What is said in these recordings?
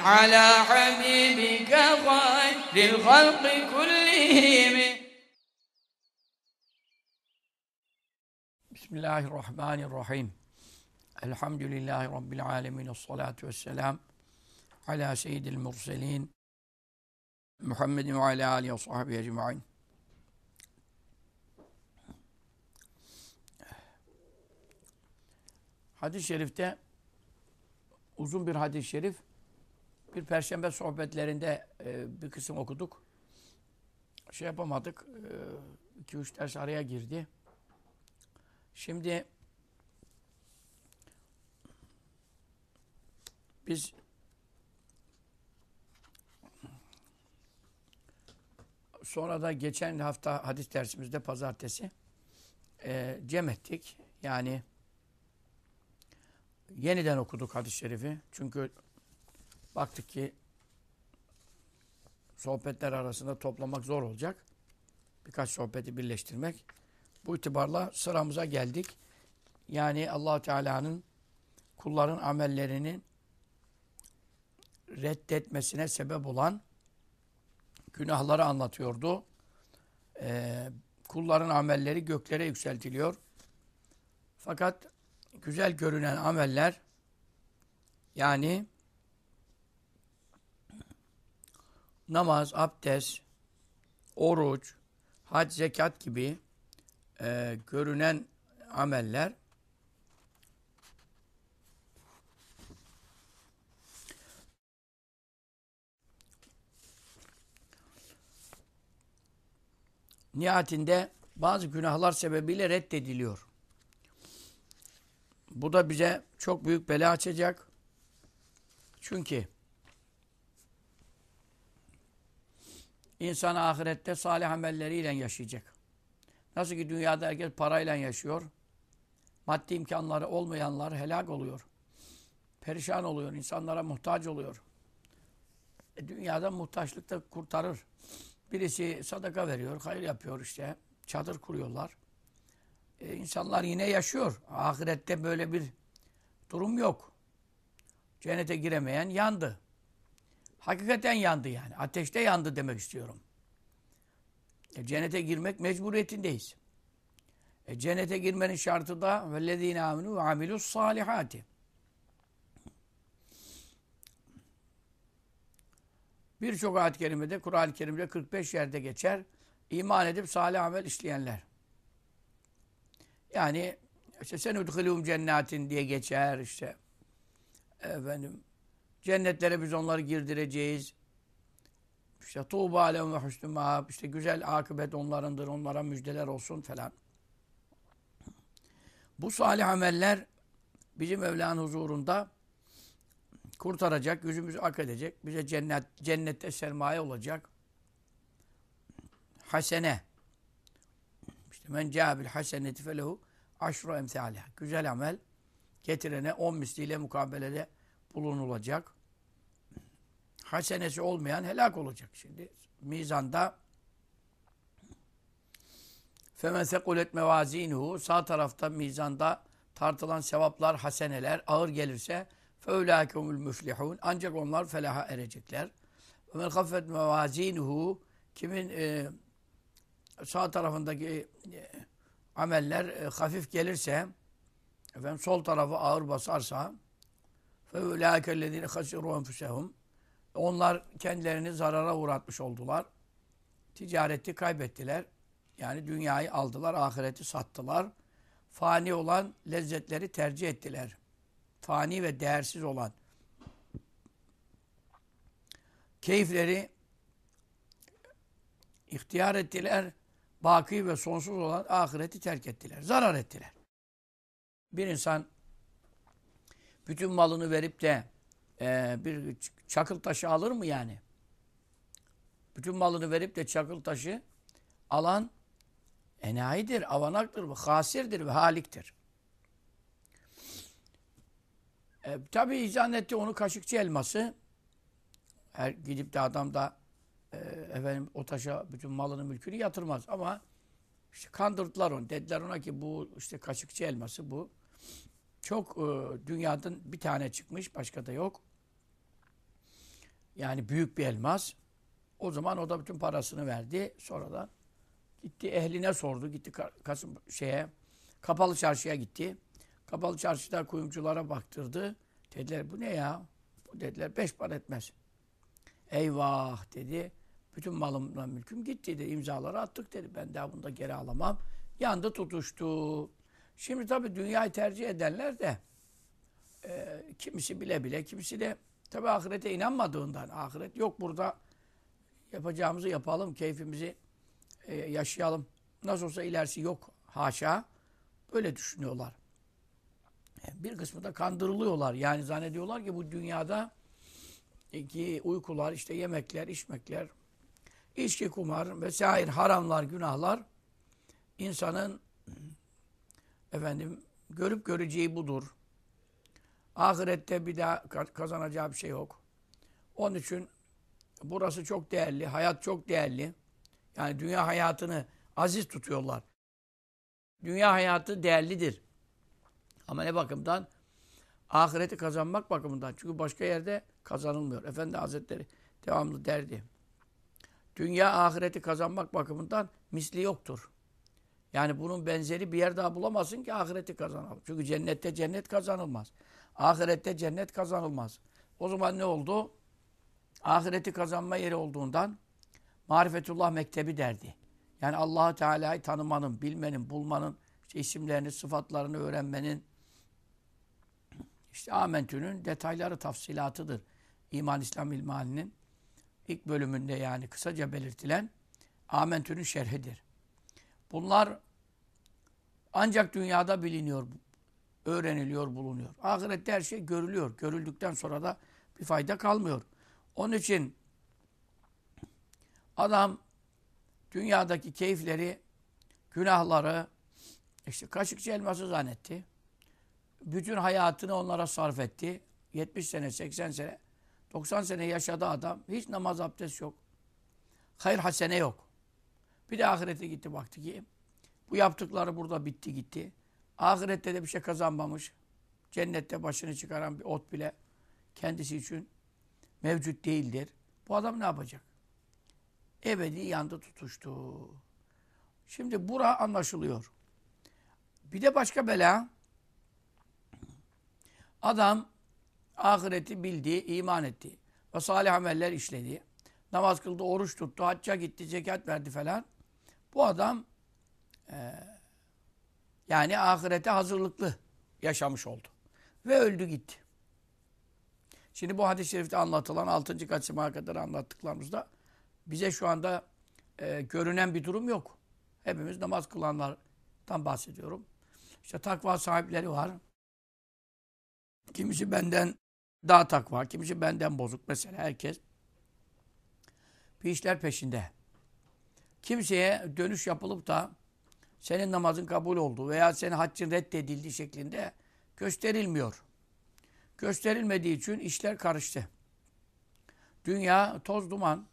على حبيبك خير الخلق كلهم. بسم الله الرحمن الرحيم. الحمد لله رب العالمين الصلاة والسلام على سيد المرسلين محمد وعلى آله وصحبه أجمعين. Hadis-i şerifte uzun bir hadis-i şerif. Bir perşembe sohbetlerinde e, bir kısım okuduk. Şey yapamadık. 2-3 e, ders araya girdi. Şimdi biz sonra da geçen hafta hadis dersimizde pazartesi e, cem ettik. Yani yeniden okuduk hadis-i şerifi. Çünkü baktık ki sohbetler arasında toplamak zor olacak. Birkaç sohbeti birleştirmek. Bu itibarla sıramıza geldik. Yani allah Teala'nın kulların amellerinin reddetmesine sebep olan günahları anlatıyordu. Ee, kulların amelleri göklere yükseltiliyor. Fakat güzel görünen ameller yani namaz, abdest, oruç, hac, zekat gibi e, görünen ameller nihayetinde bazı günahlar sebebiyle reddediliyor. Bu da bize çok büyük bela açacak. Çünkü insan ahirette salih amelleriyle yaşayacak. Nasıl ki dünyada herkes parayla yaşıyor. Maddi imkanları olmayanlar helak oluyor. Perişan oluyor. insanlara muhtaç oluyor. E, dünyada muhtaçlık da kurtarır. Birisi sadaka veriyor, hayır yapıyor işte. Çadır kuruyorlar. E, insanlar yine yaşıyor. Ahirette böyle bir durum yok. Cennete giremeyen yandı. Hakikaten yandı yani. Ateşte yandı demek istiyorum. E, cennete girmek mecburiyetindeyiz. E, cennete girmenin şartı da وَالَّذ۪ينَ آمِنُوا وَعَمِلُوا الصَّالِحَاتِ Birçok ayet-i kerimede, Kur'an-ı Kerim'de 45 yerde geçer. İman edip salih amel işleyenler. Yani işte sen udhilûm cennetin diye geçer işte. Efendim cennetlere biz onları girdireceğiz. İşte tuğba alem ve husnü mahab. İşte güzel akıbet onlarındır. Onlara müjdeler olsun falan. Bu salih ameller bizim Mevla'nın huzurunda kurtaracak, yüzümüzü ak edecek. Bize cennet, cennette sermaye olacak. Hasene. İşte men câbil haseneti felehu aşru emthâliha. Güzel amel getirene on misliyle mukabelede bulunulacak. Hasenesi olmayan helak olacak. Şimdi mizanda femen sekulet mevazinuhu sağ tarafta mizanda tartılan sevaplar, haseneler ağır gelirse feulâkemül müflihûn ancak onlar felaha erecekler. Men haffet mevazinuhu kimin e, sağ tarafındaki e, ameller e, hafif gelirse efendim sol tarafı ağır basarsa feulâkellezîne hasirû enfusehum onlar kendilerini zarara uğratmış oldular. Ticareti kaybettiler. Yani dünyayı aldılar, ahireti sattılar. Fani olan lezzetleri tercih ettiler. Fani ve değersiz olan keyifleri ihtiyar ettiler. Baki ve sonsuz olan ahireti terk ettiler. Zarar ettiler. Bir insan bütün malını verip de e, bir çakıl taşı alır mı yani? bütün malını verip de çakıl taşı alan enayidir, avanaktır, hasirdir ve haliktir. E, tabii zannetti onu kaşıkçı elması. Her gidip de adam da e, efendim o taşa bütün malını mülkünü yatırmaz ama işte kandırdılar onu. Dediler ona ki bu işte kaşıkçı elması bu. Çok e, dünyadan bir tane çıkmış, başka da yok. Yani büyük bir elmas. O zaman o da bütün parasını verdi. Sonradan gitti ehline sordu. Gitti Kasım şeye kapalı çarşıya gitti. Kapalı çarşıda kuyumculara baktırdı. Dediler bu ne ya? Bu dediler beş para etmez. Eyvah dedi. Bütün malımla mülküm gitti dedi. İmzaları attık dedi. Ben daha bunu da geri alamam. Yandı tutuştu. Şimdi tabii dünyayı tercih edenler de e, kimisi bile bile, kimisi de tabii ahirete inanmadığından ahiret yok burada yapacağımızı yapalım, keyfimizi e, yaşayalım. Nasıl olsa ilerisi yok haşa. Böyle düşünüyorlar. E, bir kısmı da kandırılıyorlar. Yani zannediyorlar ki bu dünyada ki uykular, işte yemekler, içmekler, içki, kumar vesaire haramlar, günahlar insanın efendim görüp göreceği budur. Ahirette bir daha kazanacağı bir şey yok. Onun için burası çok değerli, hayat çok değerli. Yani dünya hayatını aziz tutuyorlar. Dünya hayatı değerlidir. Ama ne bakımdan? Ahireti kazanmak bakımından. Çünkü başka yerde kazanılmıyor. Efendi Hazretleri devamlı derdi. Dünya ahireti kazanmak bakımından misli yoktur. Yani bunun benzeri bir yer daha bulamazsın ki ahireti kazanalım. Çünkü cennette cennet kazanılmaz. Ahirette cennet kazanılmaz. O zaman ne oldu? Ahireti kazanma yeri olduğundan Marifetullah Mektebi derdi. Yani allah Teala'yı tanımanın, bilmenin, bulmanın, işte isimlerini, sıfatlarını öğrenmenin, işte Amentü'nün detayları, tafsilatıdır. İman İslam İlmihali'nin ilk bölümünde yani kısaca belirtilen Amentü'nün şerhidir. Bunlar ancak dünyada biliniyor, öğreniliyor, bulunuyor. Ahirette her şey görülüyor. Görüldükten sonra da bir fayda kalmıyor. Onun için adam dünyadaki keyifleri, günahları, işte kaşıkçı elması zannetti. Bütün hayatını onlara sarf etti. 70 sene, 80 sene, 90 sene yaşadı adam. Hiç namaz abdest yok. Hayır hasene yok. Bir de ahirete gitti baktı ki bu yaptıkları burada bitti gitti. Ahirette de bir şey kazanmamış. Cennette başını çıkaran bir ot bile kendisi için mevcut değildir. Bu adam ne yapacak? Ebedi yandı tutuştu. Şimdi bura anlaşılıyor. Bir de başka bela. Adam ahireti bildi, iman etti. Ve salih ameller işledi. Namaz kıldı, oruç tuttu, hacca gitti, zekat verdi falan. Bu adam e, yani ahirete hazırlıklı yaşamış oldu. Ve öldü gitti. Şimdi bu hadis-i şerifte anlatılan 6. kaçıma kadar anlattıklarımızda bize şu anda e, görünen bir durum yok. Hepimiz namaz kılanlardan bahsediyorum. İşte takva sahipleri var. Kimisi benden daha takva, kimisi benden bozuk. Mesela herkes bir işler peşinde. Kimseye dönüş yapılıp da senin namazın kabul oldu veya senin haccın reddedildi şeklinde gösterilmiyor. Gösterilmediği için işler karıştı. Dünya toz duman.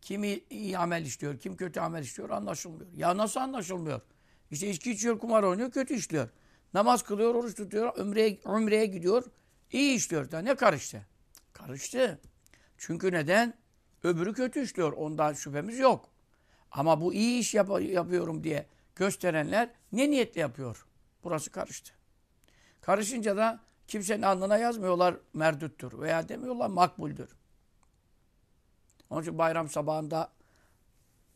Kimi iyi amel işliyor, kim kötü amel işliyor anlaşılmıyor. Ya nasıl anlaşılmıyor? İşte içki içiyor, kumar oynuyor, kötü işliyor. Namaz kılıyor, oruç tutuyor, ömreye, ömreye gidiyor, iyi işliyor. Da ne karıştı? Karıştı. Çünkü neden? Öbürü kötü işliyor. Ondan şüphemiz yok. Ama bu iyi iş yap yapıyorum diye gösterenler ne niyetle yapıyor? Burası karıştı. Karışınca da kimsenin alnına yazmıyorlar merdüttür veya demiyorlar makbuldür. Onun için bayram sabahında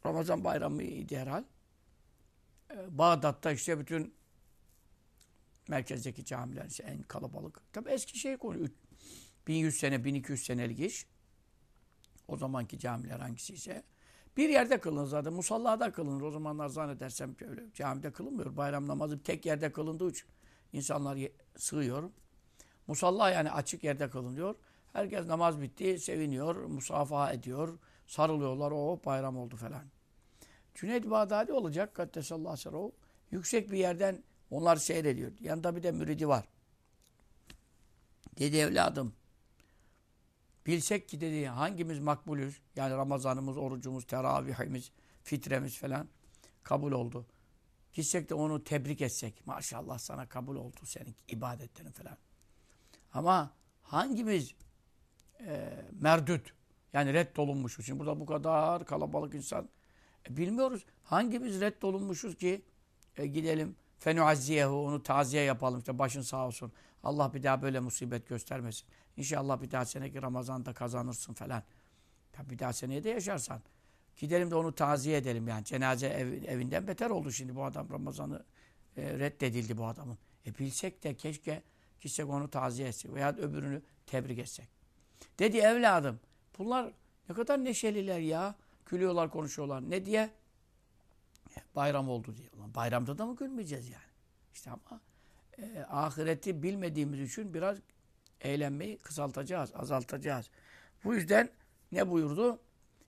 Ramazan bayramı idi herhal. Ee, Bağdat'ta işte bütün merkezdeki camiler işte en kalabalık. Tabi eski şey konu. 1100 sene, 1200 senelik iş. O zamanki camiler hangisi ise. Bir yerde kılınır zaten. Musallada kılınır. O zamanlar zannedersem öyle camide kılınmıyor. Bayram namazı tek yerde kılındığı için insanlar sığıyor. Musalla yani açık yerde kılınıyor. Herkes namaz bitti, seviniyor, musafaha ediyor, sarılıyorlar, o bayram oldu falan. Cüneyd Bağdadi olacak, Kaddesallahu aleyhi Yüksek bir yerden onlar seyrediyor. Yanında bir de müridi var. Dedi evladım, bilsek ki dedi hangimiz makbulüz, yani Ramazanımız, orucumuz, teravihimiz, fitremiz falan kabul oldu. Gitsek de onu tebrik etsek. Maşallah sana kabul oldu senin ibadetlerin falan. Ama hangimiz e, merdut, yani reddolunmuşuz. Şimdi burada bu kadar kalabalık insan. E, bilmiyoruz. Hangimiz reddolunmuşuz ki e, gidelim fenuazziyehu onu taziye yapalım. işte başın sağ olsun. Allah bir daha böyle musibet göstermesin. İnşallah bir daha seneki Ramazan'da kazanırsın falan. Ya bir daha seneye de yaşarsan. Gidelim de onu taziye edelim yani. Cenaze ev, evinden beter oldu şimdi bu adam. Ramazan'ı e, reddedildi bu adamın. E bilsek de keşke gitsek onu taziye etsek veya öbürünü tebrik etsek. Dedi evladım bunlar ne kadar neşeliler ya. Gülüyorlar konuşuyorlar. Ne diye? E, bayram oldu diye. Ulan bayramda da mı gülmeyeceğiz yani? İşte ama e, ahireti bilmediğimiz için biraz eğlenmeyi kısaltacağız, azaltacağız. Bu yüzden ne buyurdu?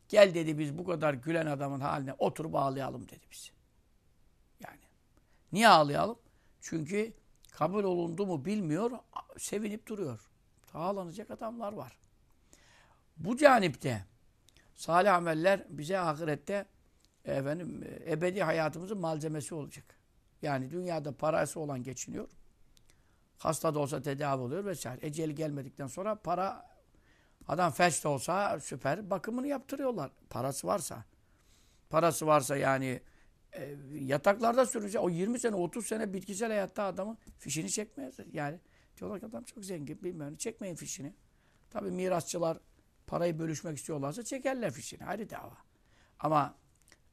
Gel dedi biz bu kadar gülen adamın haline oturup ağlayalım dedi biz. Yani niye ağlayalım? Çünkü kabul olundu mu bilmiyor, sevinip duruyor. Ağlanacak adamlar var. Bu canipte salih ameller bize ahirette efendim ebedi hayatımızın malzemesi olacak. Yani dünyada parası olan geçiniyor. Hasta da olsa tedavi oluyor vesaire. Eceli gelmedikten sonra para adam felç de olsa süper bakımını yaptırıyorlar. Parası varsa. Parası varsa yani e, yataklarda sürünce o 20 sene 30 sene bitkisel hayatta adamın fişini çekmez. Yani diyorlar ki adam çok zengin bilmiyorum çekmeyin fişini. Tabi mirasçılar parayı bölüşmek istiyorlarsa çekerler fişini. Ayrı dava. Ama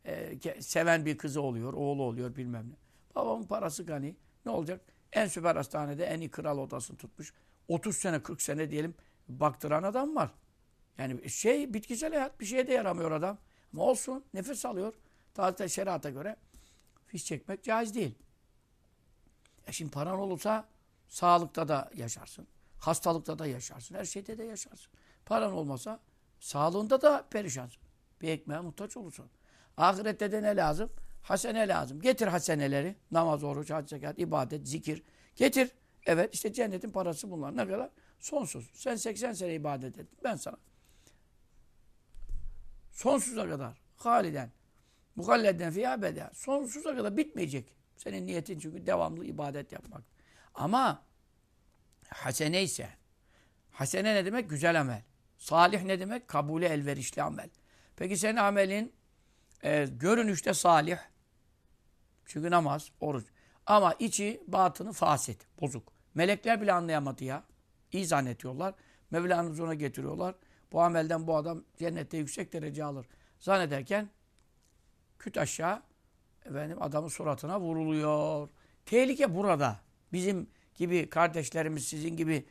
e, seven bir kızı oluyor, oğlu oluyor bilmem ne. Babamın parası gani. Ne olacak? En süper hastanede en iyi kral odasını tutmuş. 30 sene 40 sene diyelim baktıran adam var. Yani şey bitkisel hayat bir şeye de yaramıyor adam. Ama olsun nefes alıyor. Taze şerata göre fiş çekmek caiz değil. E şimdi paran olursa sağlıkta da yaşarsın. Hastalıkta da yaşarsın. Her şeyde de yaşarsın. Paran olmasa sağlığında da perişansın. Bir ekmeğe muhtaç olursun. Ahirette de ne lazım? Hasene lazım. Getir haseneleri. Namaz, oruç, hac, zekat, ibadet, zikir. Getir. Evet işte cennetin parası bunlar. Ne kadar? Sonsuz. Sen 80 sene ibadet et. Ben sana. Sonsuza kadar. Haliden. Mukalleden fiyâ beda. Sonsuza kadar bitmeyecek. Senin niyetin çünkü devamlı ibadet yapmak. Ama hasene ise hasene ne demek? Güzel amel. Salih ne demek? Kabule elverişli amel. Peki senin amelin e, görünüşte salih. Çünkü namaz, oruç. Ama içi, batını fasit, bozuk. Melekler bile anlayamadı ya. İyi zannediyorlar. Mevla'nın huzuruna getiriyorlar. Bu amelden bu adam cennette yüksek derece alır. Zannederken küt aşağı efendim adamın suratına vuruluyor. Tehlike burada. Bizim gibi kardeşlerimiz, sizin gibi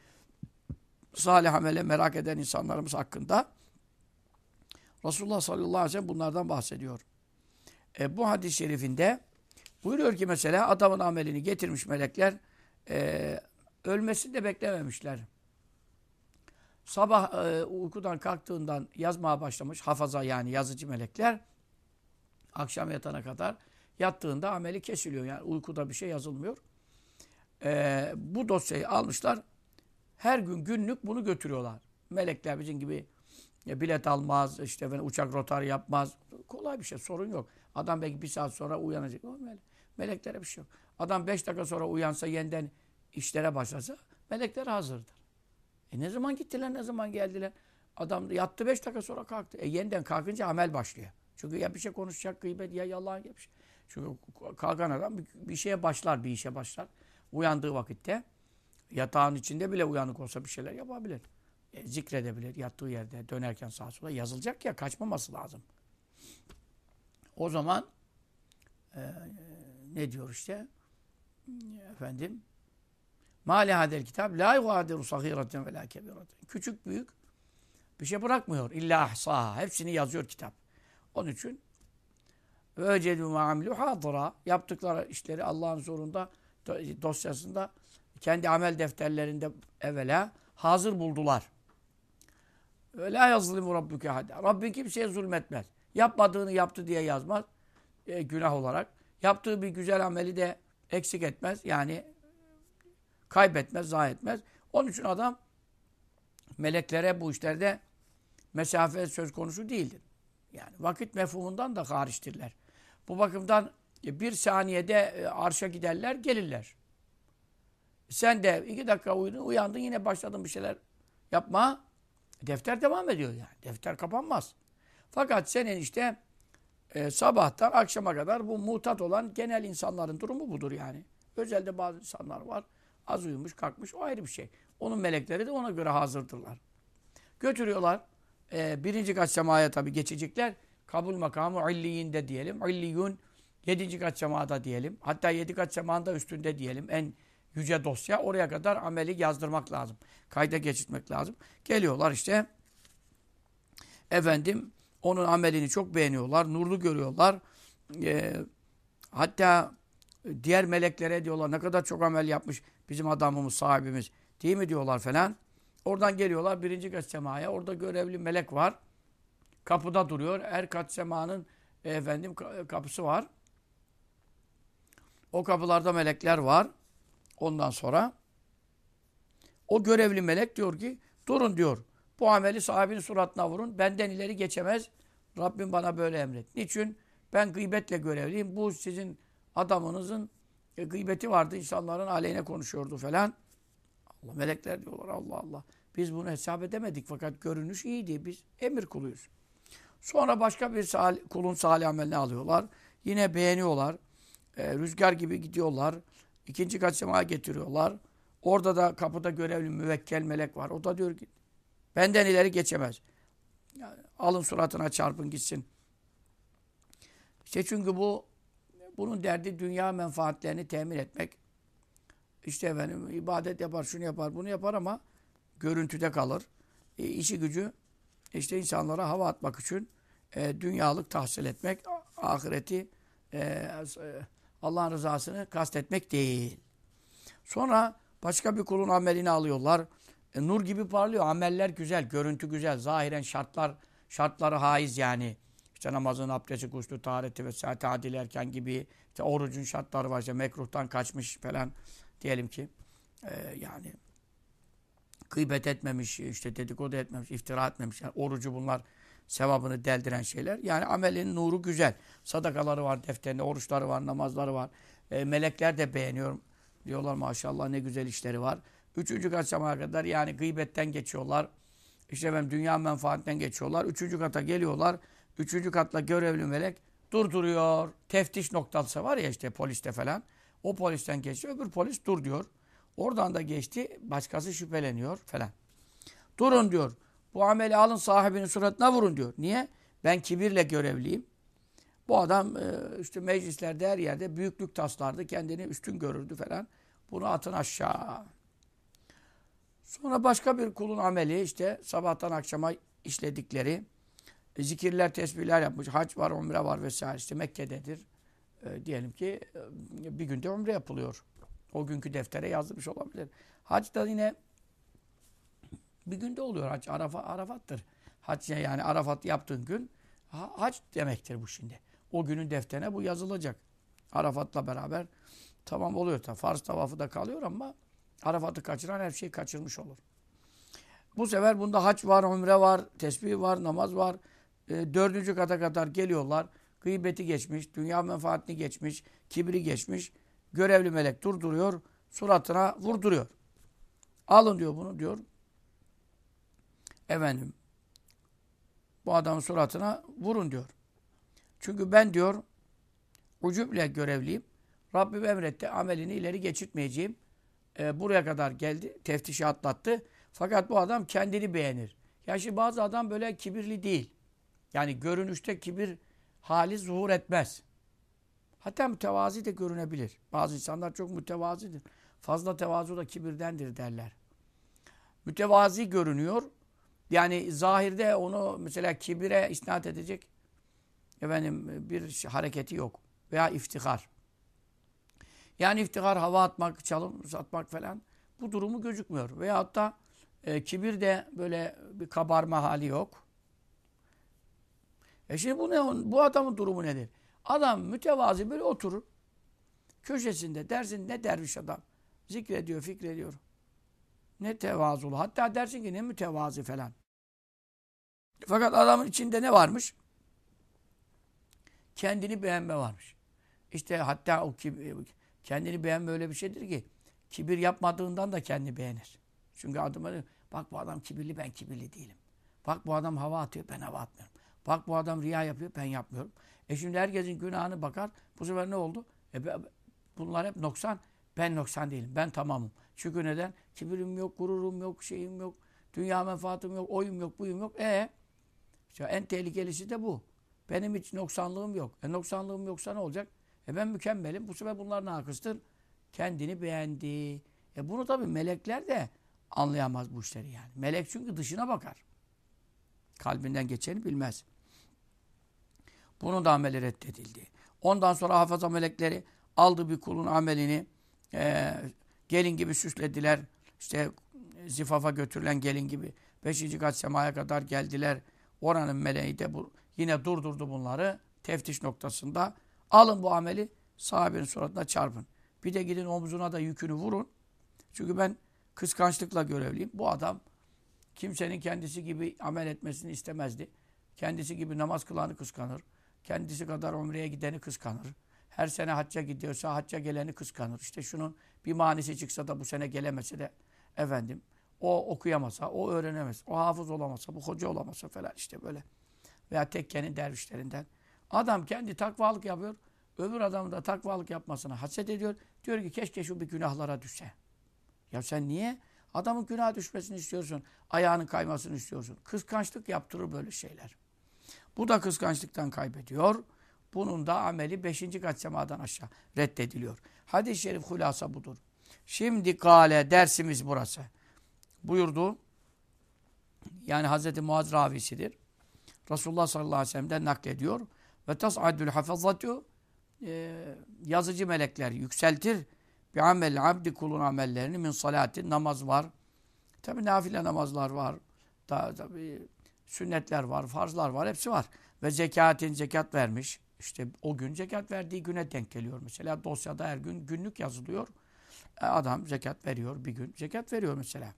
salih amele merak eden insanlarımız hakkında Resulullah sallallahu aleyhi ve sellem bunlardan bahsediyor. E, bu hadis-i şerifinde buyuruyor ki mesela adamın amelini getirmiş melekler e, ölmesini de beklememişler. Sabah e, uykudan kalktığından yazmaya başlamış hafaza yani yazıcı melekler akşam yatana kadar yattığında ameli kesiliyor. Yani uykuda bir şey yazılmıyor. E, bu dosyayı almışlar. Her gün günlük bunu götürüyorlar. Melekler bizim gibi ya bilet almaz, işte uçak rotar yapmaz. Kolay bir şey, sorun yok. Adam belki bir saat sonra uyanacak. O melek, meleklere bir şey yok. Adam beş dakika sonra uyansa yeniden işlere başlasa melekler hazırdır. E ne zaman gittiler, ne zaman geldiler? Adam yattı beş dakika sonra kalktı. E yeniden kalkınca amel başlıyor. Çünkü ya bir şey konuşacak gıybet ya yalan ya bir şey. Çünkü kalkan adam bir şeye başlar, bir işe başlar. Uyandığı vakitte yatağın içinde bile uyanık olsa bir şeyler yapabilir. E, zikredebilir yattığı yerde dönerken sağa sola yazılacak ya kaçmaması lazım. O zaman e, ne diyor işte efendim Mâli hadel kitap la yugadiru sahiraten ve la kebiraten. Küçük büyük bir şey bırakmıyor. İlla ahsaha. Hepsini yazıyor kitap. Onun için ve ecedü ma'amilu hadıra. Yaptıkları işleri Allah'ın zorunda dosyasında kendi amel defterlerinde evvela hazır buldular. La yazlimu rabbuke hada. Rabbin kimseye zulmetmez. Yapmadığını yaptı diye yazmaz. E, günah olarak. Yaptığı bir güzel ameli de eksik etmez. Yani kaybetmez, zayi etmez. Onun için adam meleklere bu işlerde mesafe söz konusu değildir. Yani vakit mefhumundan da hariçtirler. Bu bakımdan bir saniyede e, arşa giderler, gelirler. Sen de iki dakika uyudun, uyandın yine başladın bir şeyler yapma. Defter devam ediyor yani. Defter kapanmaz. Fakat senin işte e, sabahtan akşama kadar bu mutat olan genel insanların durumu budur yani. Özelde bazı insanlar var. Az uyumuş, kalkmış. O ayrı bir şey. Onun melekleri de ona göre hazırdırlar. Götürüyorlar. E, birinci kat semaya tabi geçecekler. Kabul makamı illiyinde diyelim. İlliyun yedinci kat semada diyelim. Hatta yedi kat semanda üstünde diyelim. En yüce dosya. Oraya kadar ameli yazdırmak lazım. Kayda geçirmek lazım. Geliyorlar işte. Efendim onun amelini çok beğeniyorlar. Nurlu görüyorlar. E, hatta diğer meleklere diyorlar ne kadar çok amel yapmış bizim adamımız, sahibimiz. Değil mi diyorlar falan. Oradan geliyorlar birinci kat semaya. Orada görevli melek var. Kapıda duruyor. Her kat semanın efendim kapısı var. O kapılarda melekler var. Ondan sonra o görevli melek diyor ki durun diyor. Bu ameli sahibinin suratına vurun. Benden ileri geçemez. Rabbim bana böyle emret. Niçin? Ben gıybetle görevliyim. Bu sizin adamınızın e, gıybeti vardı. İnsanların aleyhine konuşuyordu falan. Allah melekler diyorlar Allah Allah. Biz bunu hesap edemedik fakat görünüş iyiydi. Biz emir kuluyuz. Sonra başka bir sal kulun salih amelini alıyorlar. Yine beğeniyorlar. E, rüzgar gibi gidiyorlar. İkinci kat getiriyorlar. Orada da kapıda görevli müvekkel melek var. O da diyor ki benden ileri geçemez. Alın suratına çarpın gitsin. İşte çünkü bu bunun derdi dünya menfaatlerini temin etmek. İşte efendim ibadet yapar, şunu yapar, bunu yapar ama görüntüde kalır. E, işi gücü işte insanlara hava atmak için e, dünyalık tahsil etmek, ahireti e, e, Allah'ın rızasını kastetmek değil. Sonra başka bir kulun amelini alıyorlar. E, nur gibi parlıyor. Ameller güzel, görüntü güzel. Zahiren şartlar şartları haiz yani. İşte namazın, abdesti, kuşlu, tahareti vesaire tadil erken gibi. İşte orucun şartları var. İşte mekruhtan kaçmış falan diyelim ki. E, yani gıybet etmemiş, işte dedikodu etmemiş, iftira etmemiş. Yani orucu bunlar sevabını deldiren şeyler. Yani amelin nuru güzel. Sadakaları var defterinde, oruçları var, namazları var. E, melekler de beğeniyor. Diyorlar maşallah ne güzel işleri var. Üçüncü kat semaya kadar yani gıybetten geçiyorlar. İşte ben dünya menfaatinden geçiyorlar. Üçüncü kata geliyorlar. Üçüncü katla görevli melek durduruyor. Teftiş noktası var ya işte poliste falan. O polisten geçiyor. Öbür polis dur diyor. Oradan da geçti. Başkası şüpheleniyor falan. Durun diyor. Bu ameli alın sahibinin suratına vurun diyor. Niye? Ben kibirle görevliyim. Bu adam e, işte meclislerde her yerde büyüklük taslardı. Kendini üstün görürdü falan. Bunu atın aşağı. Sonra başka bir kulun ameli işte sabahtan akşama işledikleri e, zikirler, tesbihler yapmış. Hac var, umre var vesaire. işte Mekke'dedir. E, diyelim ki e, bir günde umre yapılıyor. O günkü deftere yazılmış olabilir. Hac da yine bir günde oluyor hac. Arafa, Arafat'tır. Hac yani Arafat yaptığın gün ha, hac demektir bu şimdi. O günün defterine bu yazılacak. Arafat'la beraber tamam oluyor. Tabi. Farz tavafı da kalıyor ama Arafat'ı kaçıran her şeyi kaçırmış olur. Bu sefer bunda hac var, umre var, tesbih var, namaz var. E, dördüncü kata kadar geliyorlar. Gıybeti geçmiş, dünya menfaatini geçmiş, kibri geçmiş. Görevli melek durduruyor, suratına vurduruyor. Alın diyor bunu diyor. Efendim, bu adamın suratına vurun diyor. Çünkü ben diyor, ucuble görevliyim. Rabbim emretti, amelini ileri geçirtmeyeceğim. E, buraya kadar geldi, teftişi atlattı. Fakat bu adam kendini beğenir. Ya şimdi bazı adam böyle kibirli değil. Yani görünüşte kibir hali zuhur etmez. Hatta mütevazi de görünebilir. Bazı insanlar çok mütevazidir. Fazla tevazu da kibirdendir derler. Mütevazi görünüyor. Yani zahirde onu mesela kibire isnat edecek efendim bir hareketi yok. Veya iftihar. Yani iftihar hava atmak, çalım satmak falan bu durumu gözükmüyor. Veyahut da E, kibir de böyle bir kabarma hali yok. E şimdi bu ne? Bu adamın durumu nedir? Adam mütevazi böyle oturur. Köşesinde dersin ne derviş adam. Zikrediyor, fikrediyor. Ne tevazulu. Hatta dersin ki ne mütevazi falan. Fakat adamın içinde ne varmış? Kendini beğenme varmış. İşte hatta o kendini beğenme öyle bir şeydir ki kibir yapmadığından da kendini beğenir. Çünkü adıma bak bu adam kibirli ben kibirli değilim. Bak bu adam hava atıyor ben hava atmıyorum. Bak bu adam riya yapıyor ben yapmıyorum. E şimdi herkesin günahını bakar. Bu sefer ne oldu? E bunlar hep noksan. Ben noksan değilim. Ben tamamım. Çünkü neden? Kibirim yok, gururum yok, şeyim yok. Dünya menfaatım yok, oyum yok, buyum yok. E işte en tehlikelisi de bu. Benim hiç noksanlığım yok. E noksanlığım yoksa ne olacak? E ben mükemmelim. Bu sefer bunlar nakıstır. Kendini beğendi. E bunu tabii melekler de anlayamaz bu işleri yani. Melek çünkü dışına bakar. Kalbinden geçeni bilmez. Bunun da ameli reddedildi. Ondan sonra hafaza melekleri aldı bir kulun amelini e, gelin gibi süslediler. İşte zifafa götürülen gelin gibi. Beşinci kat semaya kadar geldiler. Oranın meleği de bu, yine durdurdu bunları. Teftiş noktasında. Alın bu ameli sahabenin suratına çarpın. Bir de gidin omzuna da yükünü vurun. Çünkü ben kıskançlıkla görevliyim. Bu adam kimsenin kendisi gibi amel etmesini istemezdi. Kendisi gibi namaz kılanı kıskanır. Kendisi kadar umreye gideni kıskanır. Her sene hacca gidiyorsa hacca geleni kıskanır. İşte şunun bir manisi çıksa da bu sene gelemese de efendim o okuyamasa, o öğrenemez, o hafız olamasa, bu hoca olamasa falan işte böyle. Veya tekkenin dervişlerinden. Adam kendi takvalık yapıyor. Öbür adamın da takvalık yapmasına haset ediyor. Diyor ki keşke şu bir günahlara düşse. Ya sen niye adamın günah düşmesini istiyorsun? Ayağının kaymasını istiyorsun. Kıskançlık yaptırır böyle şeyler. Bu da kıskançlıktan kaybediyor. Bunun da ameli beşinci kat semadan aşağı reddediliyor. Hadis-i şerif hulasa budur. Şimdi gale dersimiz burası. Buyurdu. Yani Hz. Muaz ravisidir. Resulullah sallallahu aleyhi ve sellem'den naklediyor. Ve tas'adül hafazatü yazıcı melekler yükseltir. Bir amel abdi kulun amellerini min salati namaz var. Tabi nafile namazlar var. Da, tabi sünnetler var, farzlar var, hepsi var. Ve zekatin zekat vermiş. İşte o gün zekat verdiği güne denk geliyor. Mesela dosyada her gün günlük yazılıyor. E, adam zekat veriyor bir gün. Zekat veriyor mesela.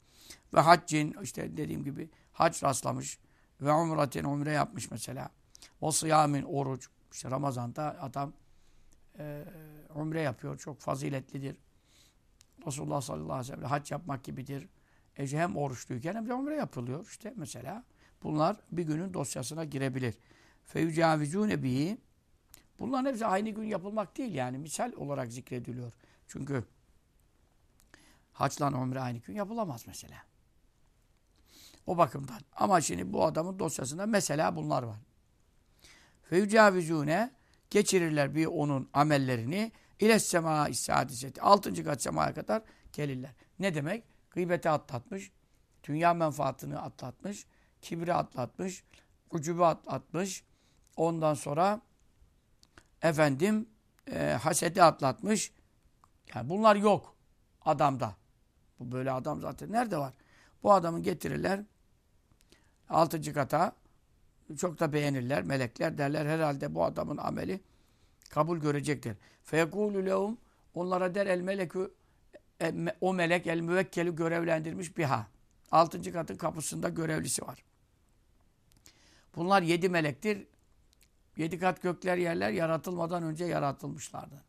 Ve haccin işte dediğim gibi hac rastlamış. Ve umretin umre yapmış mesela. O sıyamin oruç. İşte Ramazan'da adam e, umre yapıyor. Çok faziletlidir. Resulullah sallallahu aleyhi ve sellem hac yapmak gibidir. E, hem oruçluyken hem de umre yapılıyor. işte mesela bunlar bir günün dosyasına girebilir. Feyucavizûne bihi Bunların hepsi aynı gün yapılmak değil yani. Misal olarak zikrediliyor. Çünkü haçla umre aynı gün yapılamaz mesela. O bakımdan. Ama şimdi bu adamın dosyasında mesela bunlar var. Feyucavizune geçirirler bir onun amellerini ile sema sadiseti. Altıncı kat semaya kadar gelirler. Ne demek? Gıybeti atlatmış, dünya menfaatını atlatmış, kibri atlatmış, ucubu atlatmış. Ondan sonra efendim e, hasedi atlatmış. Yani bunlar yok adamda. Bu böyle adam zaten nerede var? Bu adamı getirirler altıncı kata çok da beğenirler. Melekler derler herhalde bu adamın ameli kabul görecektir. Fekulu lehum onlara der el melekü e, o melek el müvekkeli görevlendirmiş biha. Altıncı katın kapısında görevlisi var. Bunlar yedi melektir. Yedi kat gökler yerler yaratılmadan önce yaratılmışlardı.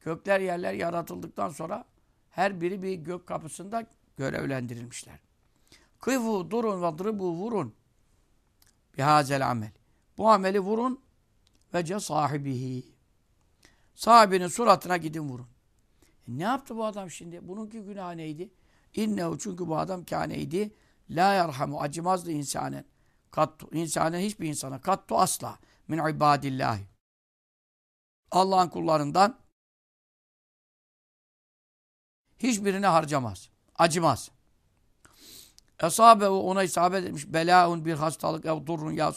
Gökler yerler yaratıldıktan sonra her biri bir gök kapısında görevlendirilmişler. Kıvu durun ve dribu vurun. Bihazel amel. Bu ameli vurun ve ce sahibihi. Sahibinin suratına gidin vurun. E ne yaptı bu adam şimdi? Bununki günah neydi? İnnehu çünkü bu adam kâneydi. La yarhamu acımazdı insanen. Kattu, insanen hiçbir insana. Kattu asla. Min ibadillahi. Allah'ın kullarından hiçbirine harcamaz. Acımaz. Esabehu ona isabet etmiş. Belaun bir hastalık ev durrun ya